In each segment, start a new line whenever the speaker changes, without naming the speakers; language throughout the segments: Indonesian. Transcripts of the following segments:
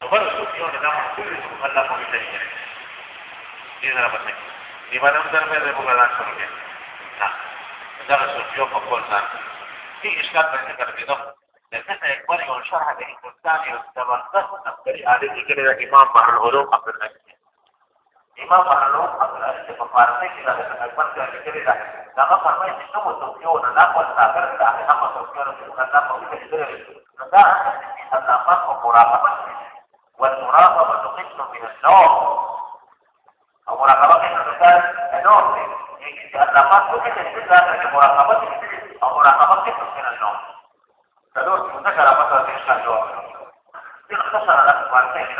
خبر سوچي او دا محصول دي الله په دې طریقې دې نه راځي دې باندې تر مې دې وګړه شروع کې ها دا سوچي او په کول ځان دې اشکال باندې کړی نو لکه اکبر یو شرح به انسان یو زبردست تفسیری عالم لیکلی دا امام بحر العلوم عبد امام بحر العلوم عبد العزيز په فارسی کې دا اکبر کې لیکلی دا هغه فرمایي چې کوم توفیق او نه په ساګر دا هغه توفیق او نه په دې کې دا هغه الله په مراقبه والمراقبة قسم من النوم أو مراقبة قسم من النوم العلاقات ممكن تكون ذات مراقبة أو مراقبة قسم من النوم فدول ذكر مثلا في إشكال جواب اختصر على مرتين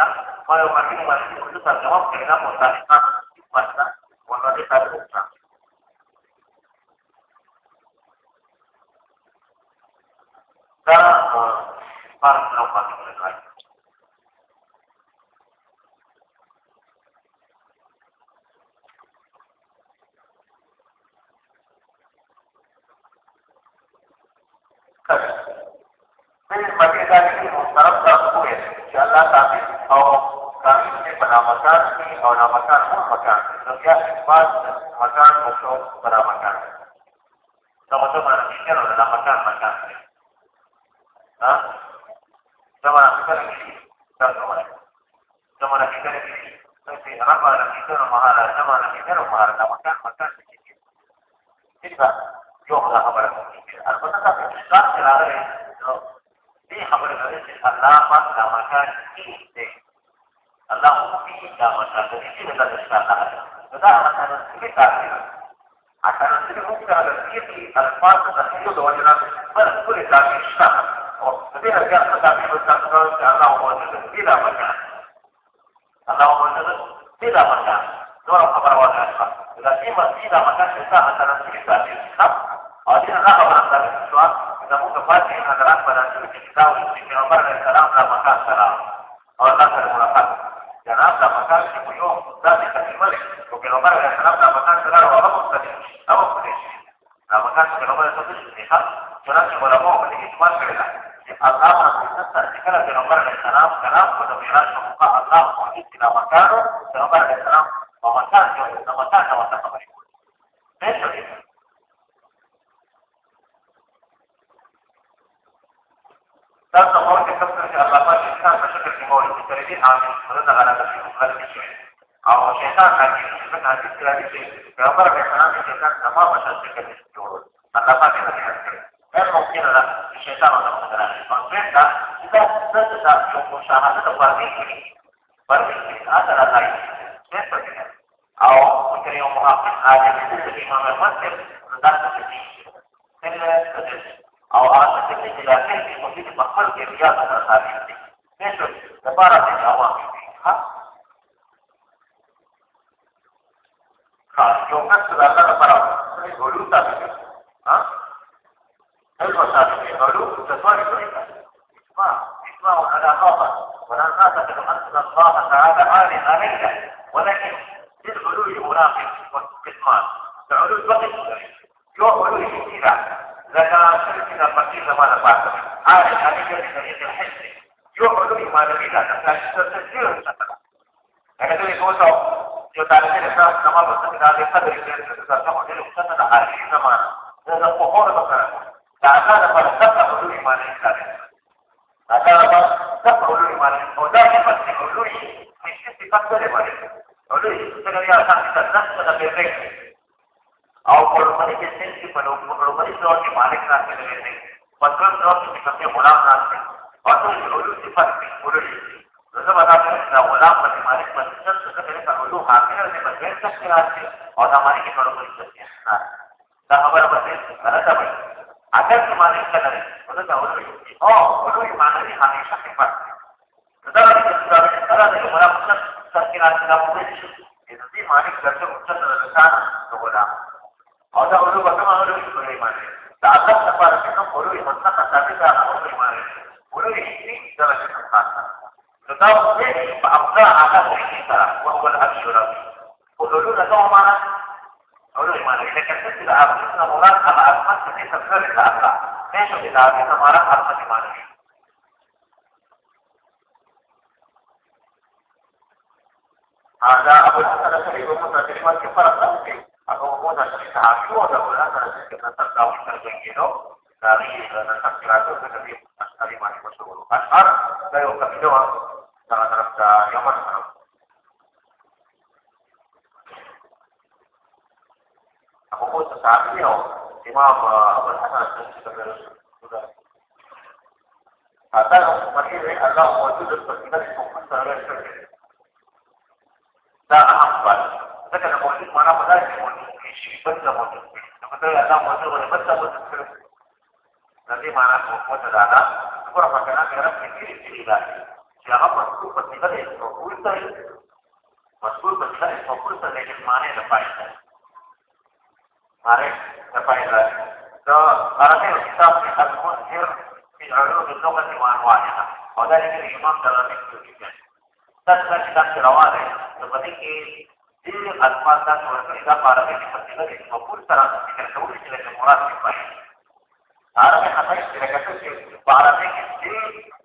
ما يمكن ما يكون كل جواب كلمة مختلفة کالی کی محترم تاسو کو چې الله تعالی او کامی کې بنا مکان کې او نا مکان او مکان نو بیا اثبات مکان او شو بنا مکان دا مته باندې کېره نه مکان مکان ها دا باندې کېره دا څه دا باندې کېره چې هغه باندې کېره مهاله دا باندې کېره مهاله دا مکان مکان کې کېږي څه یو خبره البته دا څه راغلی نو خبره ده چې الله پاک دا مکان دی الله مو کې دا مکان دی چې دا د الله دا مکان دی چې عشان نسلمك على الكيكي الفارق تحديد وجنات بل كل ذلك الشهر وبديها الجاسة تعمل التقرار كأنه موجود بلا مكان أنه موجود بلا مكان دور خبر وضع الشهر إذا في بلا مكان شتاء عشان نسلمك ذلك الشهر وهذه لا خبر عن ذلك الشهر راځي او دې هغه خبره ده زموږ د پاتې حضرات په راځي چې کتاب د پیغمبر علیه السلام را مکان سره او الله سره ملاقات جناب دا مکان چې په یو ذاتي کلمه ده او پیغمبر علیه السلام دا مکان سره او هغه مستقیم او په دا مکان چې پیغمبر علیه السلام چنانچه علماء په دې اجماع کړی ده چې الله عزت چې کله پیغمبر علیه السلام کلام په معراج موقع الله موجود چې دا مکان پیغمبر علیه السلام په مکان کې دا مکان دا تصور کې څه چې الله پاک انسان په شکل کې موجود دی چې دې عامل سره د غلطه شي غلط شي او شیطان راځي چې څنګه حدیث راځي چې پیغمبر علیه السلام چې شیطان سما په شکل کې جوړ الله پاک یې راځي دا ممکن ده چې شیطان او څنګه راځي او دا چې دا څه دا چې مشاهده د فرضي کې فرضي کې هغه راځي او فکر یو محقق عالم چې امام مسلم دا څه دي مقر کے ریا کا ثابت ہے میں تو دوبارہ سے جاوا ہاں ہاں جو کا سدا کا دوبارہ سے گولو تا ہے ہاں هل وصلت قالوا تفاعل ذلك اسمع اسمعوا على خاطر. ولا خاطر أن الله تعالى عالي عليك. لك شركنا الفقير ما نفعته عارف عليك بطريقة الحس يعلو ما نريد أن تستثير لكن تقول يقول يتعلم الإسلام كما بسكت هذه قدر يتسلسل عليه وسنة عارف زمان هذا القهور مثلا تعالى فلسفة علو ما نريد تعالى فلسفة علو ما نريد وذلك فتح علو في شيء قدر ما نريد علو سنة يا سامي और पड़ोपरी के सिर की पड़ोपरी दौर के मालिक नाते लगे थे। पत्थर दौर के सबसे गुलाम नाते और तो तुम रोलू से पर पुरुष जैसे बताते हैं ना गुलाम बने मालिक बने। सबसे पहले का रोलू हाथे और बन गए सब के रास्ते और हमारे के पड़ोपरी सबके ना खबर बने, गलत बने। अगर तुम्हारे का करे उन्हें का रोलू और रोलू मानवी हमेशा के पास नज़र आने के सुधार के तरह से हमारा मकसद सबके रास्ते का पूरे ये नदी मालिक करके उत्तर नज़र का तो गुलाम। او دا ورو به ما ورو شي کوي معنی دا الله لپاره چې کوم ورو یې مسنه کاږي دا ورو یې معنی ورو یې شي دا چې کوم خاصه نو دا وې په افضل هغه شي سره او هو الابشر ولولو دا کوم معنا ورو یې معنی چې کله چې دا افضل مراد هغه اسمت چې تفسیر دا الله ماشي دا چې مراد هغه معنی هذا أبو الحسن الشريف المترجم والكفر الأوكي satu ada belas kita sekitar terjangkau dari sekitar seratus dari eh, dari mana pun sebelum dari orang itu sangat terasa yang mana aku pun sesaat ini ya, oh cuma apa dari sudah Kata masih ini adalah wajib dan pentingnya fokus terhadap Nah, apa? Kita kena mana pada الموجود معناه مدارس موجود في بس موجود فبالتالي أنا موجود ولا بس موجود nanti mana موجود ada kurang makanan yang kecil kecil lagi siapa masuk petikan itu fakultas masuk petikan itu fakultas lekin mana yang dapat mana dapat lagi so arahnya kita kita menghir في علوم اللغة وأنواعها وذلك الإمام dalam itu juga dan kita kirawan Ele alimenta a sua da para que se mantenga de su oculta, que el seguro se le demora sin país. Ahora me jamás se le casó que para que se